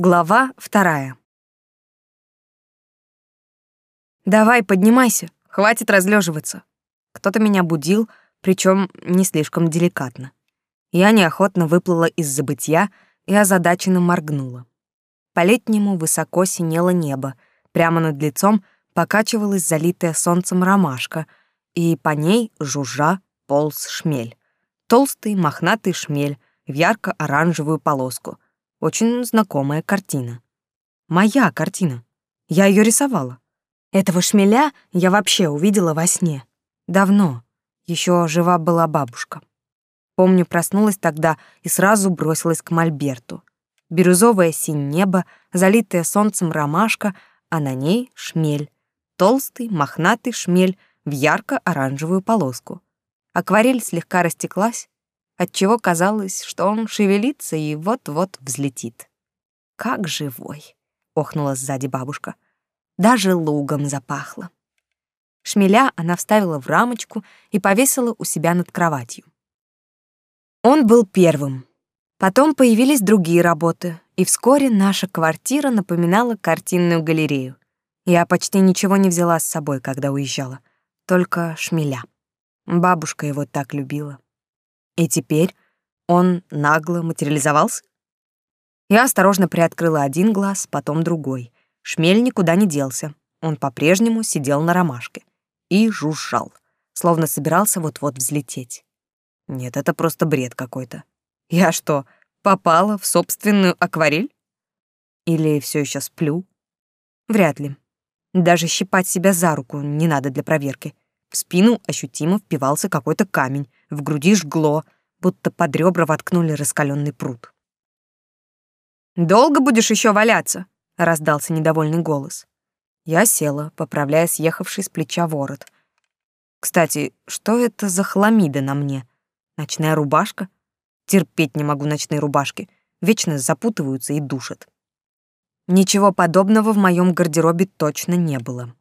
Глава вторая. «Давай, поднимайся, хватит разлеживаться. Кто-то меня будил, причем не слишком деликатно. Я неохотно выплыла из забытья и озадаченно моргнула. По-летнему высоко синело небо, прямо над лицом покачивалась залитая солнцем ромашка, и по ней, жужжа, полз шмель. Толстый мохнатый шмель в ярко-оранжевую полоску — очень знакомая картина. Моя картина. Я ее рисовала. Этого шмеля я вообще увидела во сне. Давно. Еще жива была бабушка. Помню, проснулась тогда и сразу бросилась к мольберту. Бирюзовое синь небо, залитое солнцем ромашка, а на ней шмель. Толстый, мохнатый шмель в ярко-оранжевую полоску. Акварель слегка растеклась, отчего казалось, что он шевелится и вот-вот взлетит. «Как живой!» — охнула сзади бабушка. Даже лугом запахло. Шмеля она вставила в рамочку и повесила у себя над кроватью. Он был первым. Потом появились другие работы, и вскоре наша квартира напоминала картинную галерею. Я почти ничего не взяла с собой, когда уезжала, только шмеля. Бабушка его так любила. И теперь он нагло материализовался? Я осторожно приоткрыла один глаз, потом другой. Шмель никуда не делся. Он по-прежнему сидел на ромашке и жужжал, словно собирался вот-вот взлететь. Нет, это просто бред какой-то. Я что, попала в собственную акварель? Или все еще сплю? Вряд ли. Даже щипать себя за руку не надо для проверки. В спину ощутимо впивался какой-то камень, в груди жгло, будто под ребра воткнули раскаленный пруд. «Долго будешь еще валяться?» — раздался недовольный голос. Я села, поправляя съехавший с плеча ворот. «Кстати, что это за хламида на мне? Ночная рубашка? Терпеть не могу ночные рубашки. Вечно запутываются и душат». Ничего подобного в моем гардеробе точно не было.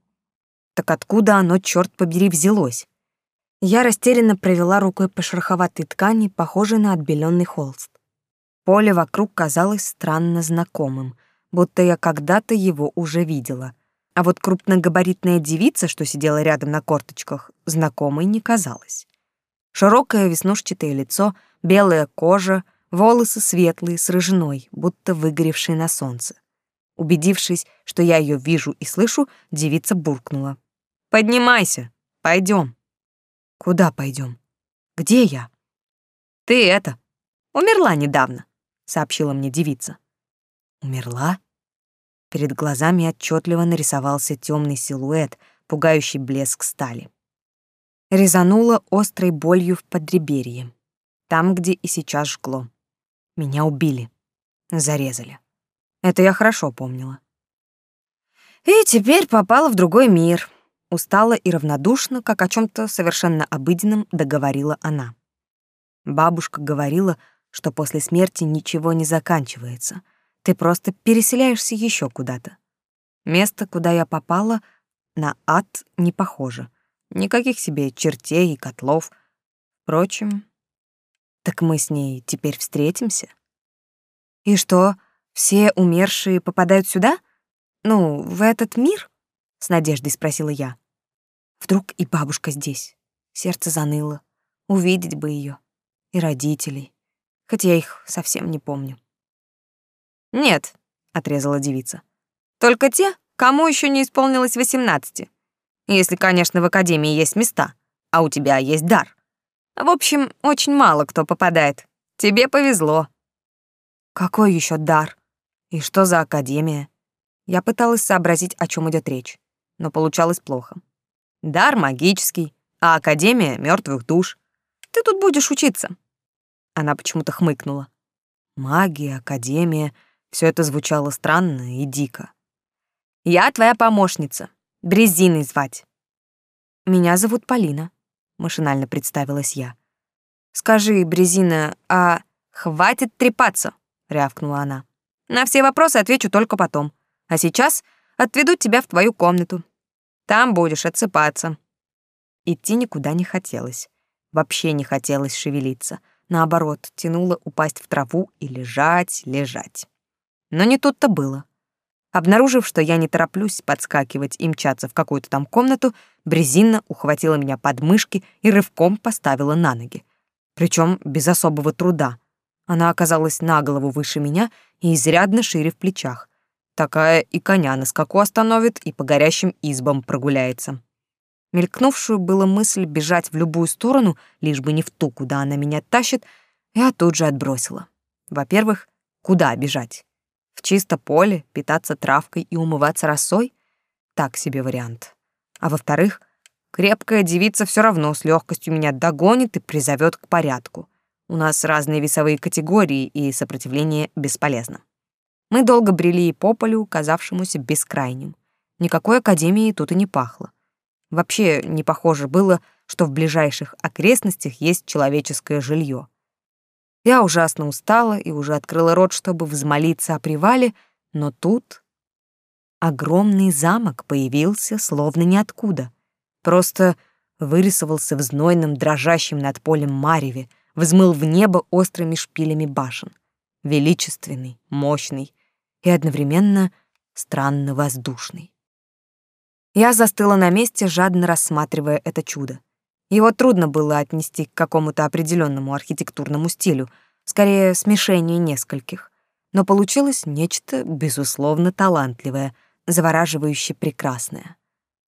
Так откуда оно, черт побери, взялось? Я растерянно провела рукой по шероховатой ткани, похожей на отбеленный холст. Поле вокруг казалось странно знакомым, будто я когда-то его уже видела. А вот крупногабаритная девица, что сидела рядом на корточках, знакомой не казалась. Широкое веснушчатое лицо, белая кожа, волосы светлые, с рыжиной, будто выгоревшие на солнце. Убедившись, что я ее вижу и слышу, девица буркнула. «Поднимайся, пойдем». Куда пойдем? Где я? Ты это, умерла недавно, сообщила мне девица. Умерла? Перед глазами отчетливо нарисовался темный силуэт, пугающий блеск стали. Резанула острой болью в подреберье, там, где и сейчас жгло. Меня убили, зарезали. Это я хорошо помнила. И теперь попала в другой мир, Устала и равнодушно, как о чем то совершенно обыденном, договорила она. Бабушка говорила, что после смерти ничего не заканчивается. Ты просто переселяешься еще куда-то. Место, куда я попала, на ад не похоже. Никаких себе чертей и котлов. Впрочем, так мы с ней теперь встретимся. И что, все умершие попадают сюда? Ну, в этот мир? — с надеждой спросила я. «Вдруг и бабушка здесь?» Сердце заныло. Увидеть бы ее И родителей. Хотя я их совсем не помню. «Нет», — отрезала девица. «Только те, кому еще не исполнилось восемнадцати. Если, конечно, в академии есть места, а у тебя есть дар. В общем, очень мало кто попадает. Тебе повезло». «Какой еще дар? И что за академия?» Я пыталась сообразить, о чем идет речь но получалось плохо. Дар магический, а Академия мертвых душ. Ты тут будешь учиться. Она почему-то хмыкнула. Магия, Академия — все это звучало странно и дико. Я твоя помощница. Брезиной звать. Меня зовут Полина, машинально представилась я. Скажи, Брезина, а хватит трепаться, рявкнула она. На все вопросы отвечу только потом. А сейчас отведу тебя в твою комнату. Там будешь отсыпаться». Идти никуда не хотелось. Вообще не хотелось шевелиться. Наоборот, тянуло упасть в траву и лежать, лежать. Но не тут-то было. Обнаружив, что я не тороплюсь подскакивать и мчаться в какую-то там комнату, Брезинна ухватила меня под мышки и рывком поставила на ноги. Причем без особого труда. Она оказалась на голову выше меня и изрядно шире в плечах. Такая и коня на скаку остановит, и по горящим избам прогуляется. Мелькнувшую было мысль бежать в любую сторону, лишь бы не в ту, куда она меня тащит, я тут же отбросила. Во-первых, куда бежать? В чисто поле питаться травкой и умываться росой? Так себе вариант. А во-вторых, крепкая девица все равно с легкостью меня догонит и призовет к порядку. У нас разные весовые категории, и сопротивление бесполезно. Мы долго брели по полю, казавшемуся бескрайним. Никакой академии тут и не пахло. Вообще не похоже было, что в ближайших окрестностях есть человеческое жилье. Я ужасно устала и уже открыла рот, чтобы взмолиться о привале, но тут огромный замок появился словно ниоткуда. Просто вырисовался в знойном, дрожащем над полем мареве, взмыл в небо острыми шпилями башен. Величественный, мощный и одновременно странно воздушный. Я застыла на месте, жадно рассматривая это чудо. Его трудно было отнести к какому-то определенному архитектурному стилю, скорее смешение нескольких. Но получилось нечто, безусловно, талантливое, завораживающе прекрасное.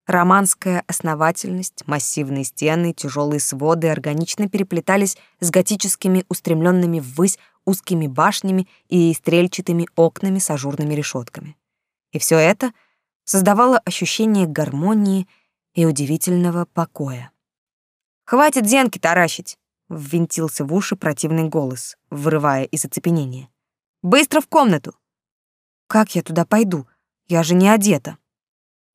Романская основательность, массивные стены, тяжелые своды органично переплетались с готическими устремленными ввысь узкими башнями и стрельчатыми окнами с ажурными решетками. И все это — создавало ощущение гармонии и удивительного покоя. «Хватит зенки таращить!» — ввинтился в уши противный голос, вырывая из оцепенения. «Быстро в комнату!» «Как я туда пойду? Я же не одета!»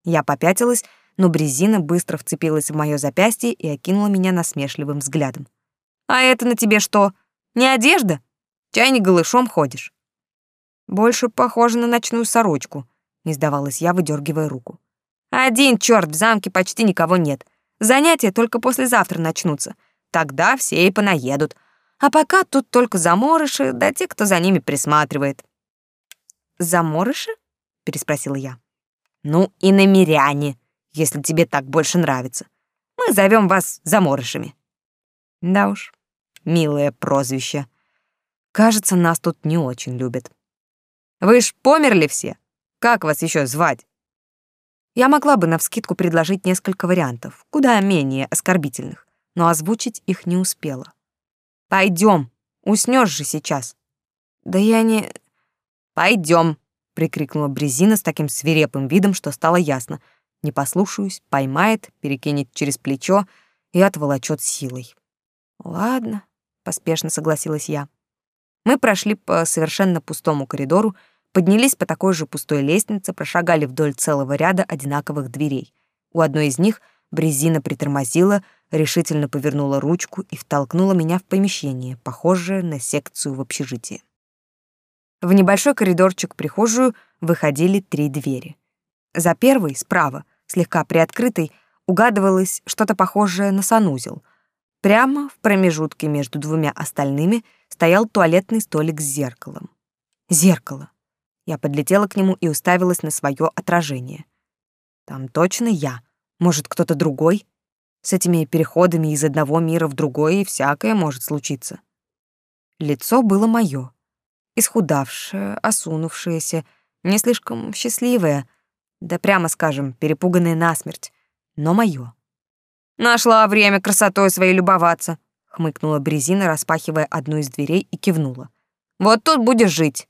Я попятилась, но Брезина быстро вцепилась в моё запястье и окинула меня насмешливым взглядом. «А это на тебе что? Не одежда? Чай не голышом ходишь?» «Больше похоже на ночную сорочку», не сдавалась я, выдергивая руку. Один черт, в замке почти никого нет. Занятия только послезавтра начнутся. Тогда все и понаедут. А пока тут только заморыши, да те, кто за ними присматривает. Заморыши? переспросила я. Ну и намеряне, если тебе так больше нравится. Мы зовем вас заморышами. Да уж, милое прозвище. Кажется, нас тут не очень любят. Вы ж померли все. Как вас еще звать? Я могла бы навскидку предложить несколько вариантов, куда менее оскорбительных, но озвучить их не успела. Пойдем, уснешь же сейчас. Да я не... Пойдем, прикрикнула Брезина с таким свирепым видом, что стало ясно. Не послушаюсь, поймает, перекинет через плечо и отволочет силой. Ладно, поспешно согласилась я. Мы прошли по совершенно пустому коридору, Поднялись по такой же пустой лестнице, прошагали вдоль целого ряда одинаковых дверей. У одной из них Брезина притормозила, решительно повернула ручку и втолкнула меня в помещение, похожее на секцию в общежитии. В небольшой коридорчик прихожую выходили три двери. За первой, справа, слегка приоткрытой, угадывалось что-то похожее на санузел. Прямо в промежутке между двумя остальными стоял туалетный столик с зеркалом. Зеркало. Я подлетела к нему и уставилась на свое отражение. Там точно я. Может, кто-то другой? С этими переходами из одного мира в другой и всякое может случиться. Лицо было мое, исхудавшее, осунувшееся, не слишком счастливое, да прямо скажем, перепуганное насмерть, но мое. «Нашла время красотой своей любоваться», — хмыкнула Брезина, распахивая одну из дверей и кивнула. «Вот тут будешь жить».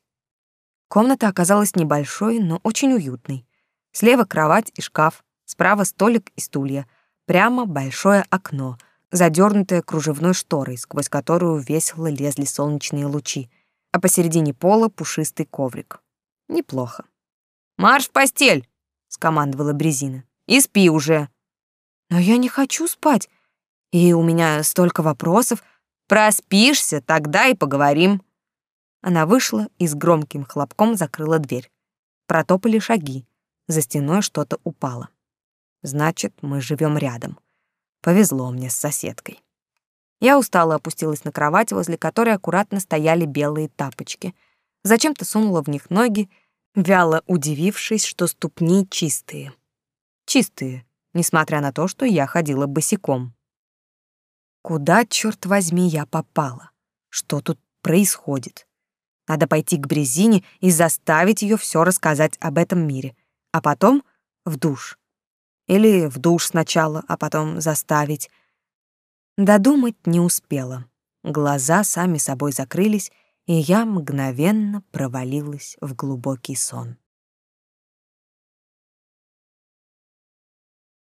Комната оказалась небольшой, но очень уютной. Слева кровать и шкаф, справа столик и стулья, прямо большое окно, задернутое кружевной шторой, сквозь которую весело лезли солнечные лучи, а посередине пола пушистый коврик. Неплохо. «Марш в постель!» — скомандовала Брезина. «И спи уже!» «Но я не хочу спать, и у меня столько вопросов. Проспишься, тогда и поговорим!» Она вышла и с громким хлопком закрыла дверь. Протопали шаги. За стеной что-то упало. Значит, мы живем рядом. Повезло мне с соседкой. Я устало опустилась на кровать, возле которой аккуратно стояли белые тапочки. Зачем-то сунула в них ноги, вяло удивившись, что ступни чистые. Чистые, несмотря на то, что я ходила босиком. Куда, черт возьми, я попала? Что тут происходит? Надо пойти к Брезине и заставить ее все рассказать об этом мире, а потом в душ. Или в душ сначала, а потом заставить. Додумать не успела. Глаза сами собой закрылись, и я мгновенно провалилась в глубокий сон.